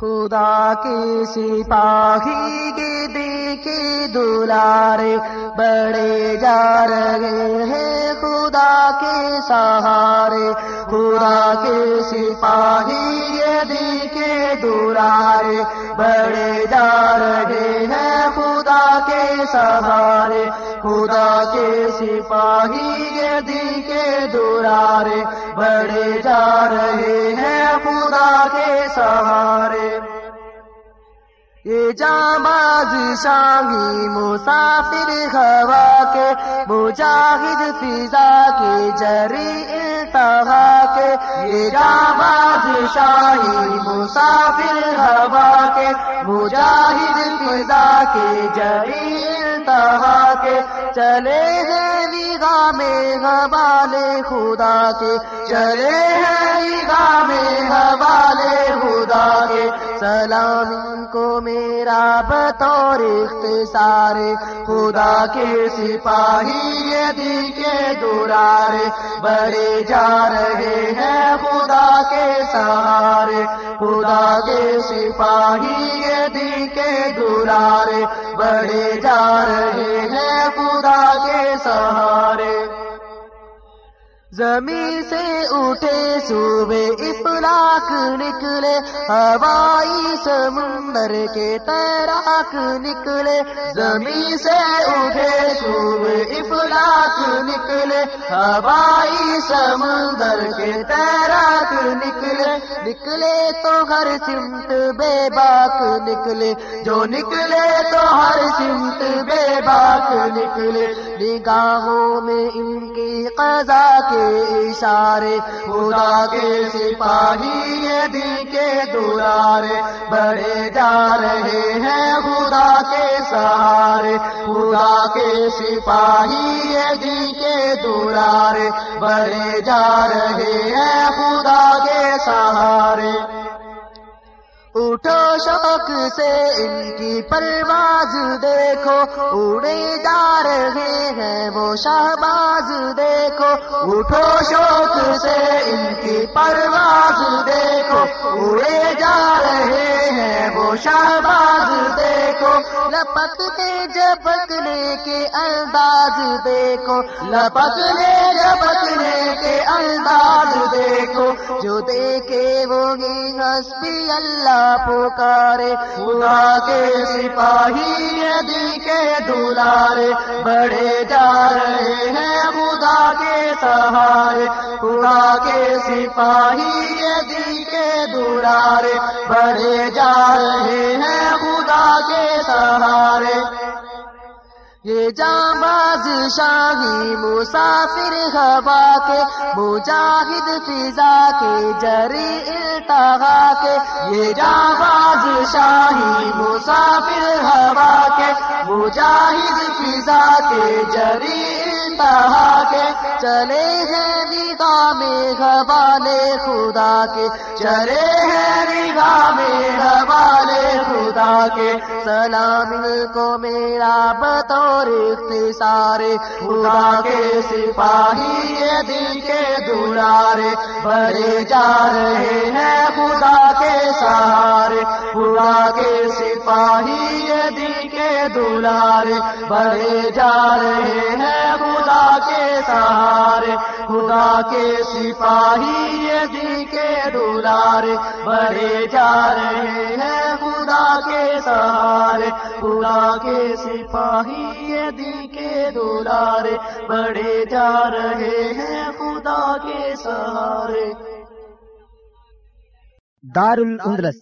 خدا کے سپاہی کے دیکھے دلارے بڑے جا رہے ہیں خدا کے سہارے، خدا کے سپاہی دیکھے دلارے بڑے جا رہے ہیں خدا کے سہارے۔ خدا کے سپاہی دی کے دورارے بڑے جا رہے ہیں خدا کے سہارے۔ یہ جاماز شاہی مسافر ہوا کے مجاہد فضا کے جری التہا کے یہ جاماز شاہی مسافر ہوا کے مجاہد فضا کے جری التہا کے چلے ہیں ویگا میں حوالے خدا کے۔ چلے ہیں ویگا میں حوالے خدا کے۔ سلام ان کو میرا بطور اختصار۔ خدا کے سپاہی دی کے دورارے بڑے جا رہے ہیں خدا کے سپاہی دی کے دورارے بڑے جا رہے ہیں خدا کے سہارے۔ زمین سے اٹھے صبح افلاق نکلے، ہوائی سمندر کے تیراک نکلے۔ زمین سے اٹھے نکلے ہوائی سمندر کے تیراک نکلے نکلے تو ہر سمت بے باک نکلے جو نکلے تو ہر سمت بے باک نکلے نگاہوں میں ان کی قضا کے اشارے۔ خدا کے سپاہی دی کے دورارے بڑے جا رہے ہیں خدا کے سہارے۔ خدا کے سپاہی دی کے دورارے بڑے جا رہے ہیں خدا کے سہارے۔ شوق سے ان کی پرواز دیکھو، اڑے جا رہے ہیں وہ شہباز دیکھو۔ اٹھو شوق سے ان کی پرواز دیکھو، اڑے جا رہے ہیں وہ شہباز دیکھو۔ لپکنے جھپکنے کے انداز دیکھو لپکنے جھپکنے کے جو دیکھے وہ ہسبی اللہ پکارے، خدا کے سپاہی دی کے دلارے، بڑے جا رہے ہیں خدا کے سہارے، خدا کے سپاہی دی کے دلارے، بڑے جا رہے ہیں خدا کے سہارے۔ جاں شاہی مسافر ہوا کے، مجاہد فضا کے، جری التہا کے۔ یہ جاماز شاہی مسافر ہوا کے، مجاہد فضا کے، جری التہا کے چلے ہیں نگاہ میں حوالے خدا کے۔ چلے ہیں نگاہ میں حوالے خدا کے۔ سلام کو میرا بطور اختصار۔ خدا کے سپاہی دل کے دلارے بڑے جا رہے ہیں خدا کے سہارے خدا کے سپاہی یہ دل کے دلارے بڑے جا رہے ہیں خدا سہارے خدا کے سپاہی دل کے دلارے بڑے جا رہے ہیں خدا کے سہارے خدا کے سپاہی دی کے دولارے بڑے جا رہے ہیں خدا کے سہارے دار الاندلس